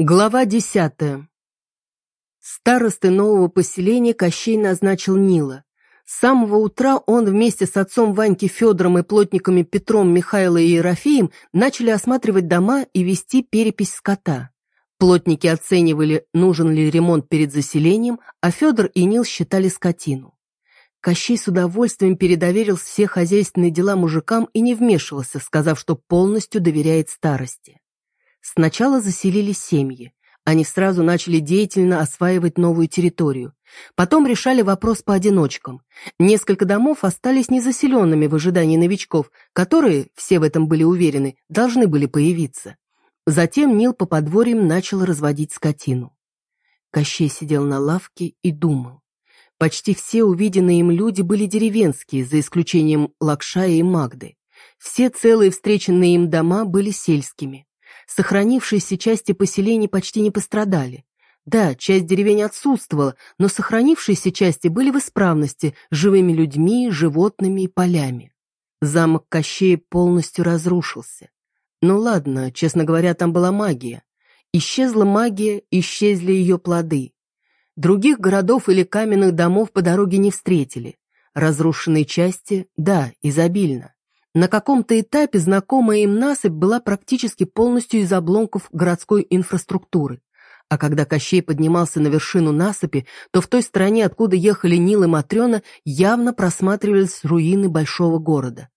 Глава десятая. Старосты нового поселения Кощей назначил Нила. С самого утра он вместе с отцом Ваньки Федором и плотниками Петром, Михаилом и Ерофеем начали осматривать дома и вести перепись скота. Плотники оценивали, нужен ли ремонт перед заселением, а Федор и Нил считали скотину. Кощей с удовольствием передоверил все хозяйственные дела мужикам и не вмешивался, сказав, что полностью доверяет старости. Сначала заселились семьи. Они сразу начали деятельно осваивать новую территорию. Потом решали вопрос по одиночкам. Несколько домов остались незаселенными в ожидании новичков, которые, все в этом были уверены, должны были появиться. Затем Нил по подворьям начал разводить скотину. Кощей сидел на лавке и думал. Почти все увиденные им люди были деревенские, за исключением Лакшая и Магды. Все целые встреченные им дома были сельскими. Сохранившиеся части поселений почти не пострадали. Да, часть деревень отсутствовала, но сохранившиеся части были в исправности, живыми людьми, животными и полями. Замок Кощея полностью разрушился. Ну ладно, честно говоря, там была магия. Исчезла магия, исчезли ее плоды. Других городов или каменных домов по дороге не встретили. Разрушенные части, да, изобильно. На каком-то этапе знакомая им насыпь была практически полностью из обломков городской инфраструктуры. А когда Кощей поднимался на вершину насыпи, то в той стороне, откуда ехали Нил и Матрена, явно просматривались руины большого города.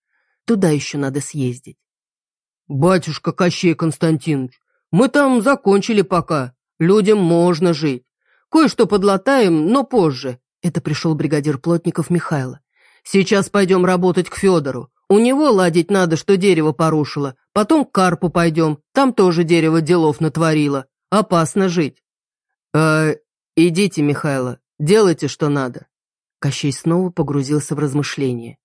Туда еще надо съездить. «Батюшка Кощей Константинович, мы там закончили пока. Людям можно жить. Кое-что подлатаем, но позже». Это пришел бригадир плотников Михайло. «Сейчас пойдем работать к Федору. У него ладить надо, что дерево порушило. Потом к Карпу пойдем, там тоже дерево делов натворило. Опасно жить. Э, идите, Михайло, делайте, что надо. Кощей снова погрузился в размышления.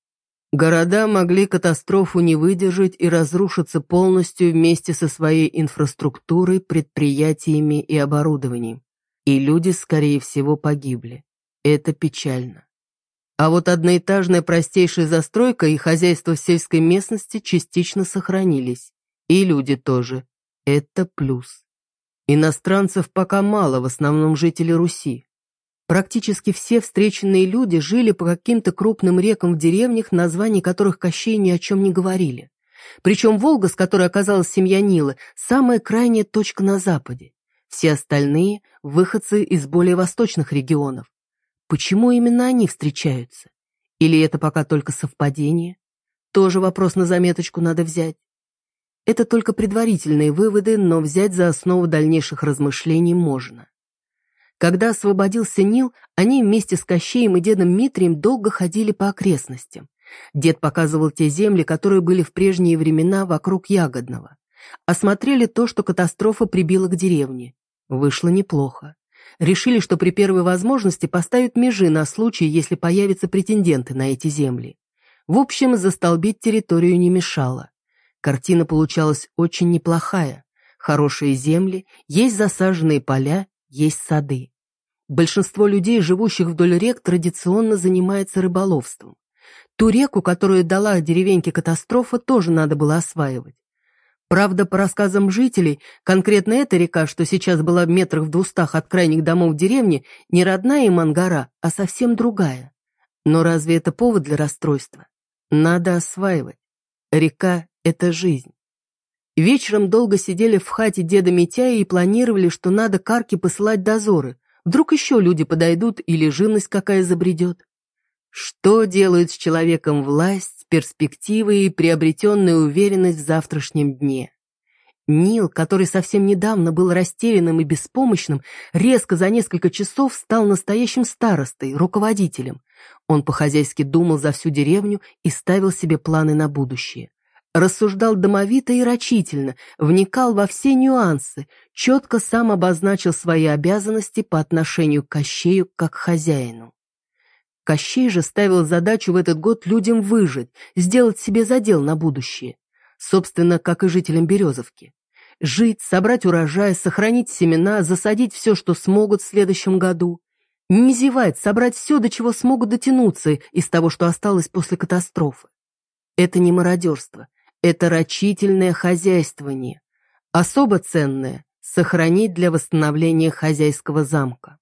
Города могли катастрофу не выдержать и разрушиться полностью вместе со своей инфраструктурой, предприятиями и оборудованием. И люди, скорее всего, погибли. Это печально. А вот одноэтажная простейшая застройка и хозяйство в сельской местности частично сохранились. И люди тоже. Это плюс. Иностранцев пока мало, в основном жители Руси. Практически все встреченные люди жили по каким-то крупным рекам в деревнях, названий которых Кощей ни о чем не говорили. Причем Волга, с которой оказалась семья Нила, самая крайняя точка на западе. Все остальные – выходцы из более восточных регионов. Почему именно они встречаются? Или это пока только совпадение? Тоже вопрос на заметочку надо взять. Это только предварительные выводы, но взять за основу дальнейших размышлений можно. Когда освободился Нил, они вместе с Кощеем и дедом Митрием долго ходили по окрестностям. Дед показывал те земли, которые были в прежние времена вокруг Ягодного. Осмотрели то, что катастрофа прибила к деревне. Вышло неплохо решили, что при первой возможности поставят межи на случай, если появятся претенденты на эти земли. В общем, застолбить территорию не мешало. Картина получалась очень неплохая. Хорошие земли, есть засаженные поля, есть сады. Большинство людей, живущих вдоль рек, традиционно занимается рыболовством. Ту реку, которую дала деревеньке катастрофа, тоже надо было осваивать. Правда, по рассказам жителей, конкретно эта река, что сейчас была в метрах в двустах от крайних домов деревни, не родная им Ангара, а совсем другая. Но разве это повод для расстройства? Надо осваивать. Река — это жизнь. Вечером долго сидели в хате деда Митяя и планировали, что надо Карке посылать дозоры. Вдруг еще люди подойдут или живность какая забредет. Что делают с человеком власть, перспективы и приобретенная уверенность в завтрашнем дне. Нил, который совсем недавно был растерянным и беспомощным, резко за несколько часов стал настоящим старостой, руководителем. Он по-хозяйски думал за всю деревню и ставил себе планы на будущее. Рассуждал домовито и рачительно, вникал во все нюансы, четко сам обозначил свои обязанности по отношению к Кощею как хозяину. Кощей же ставил задачу в этот год людям выжить, сделать себе задел на будущее. Собственно, как и жителям Березовки. Жить, собрать урожай, сохранить семена, засадить все, что смогут в следующем году. Не зевать, собрать все, до чего смогут дотянуться из того, что осталось после катастрофы. Это не мародерство, это рачительное хозяйствование. Особо ценное – сохранить для восстановления хозяйского замка.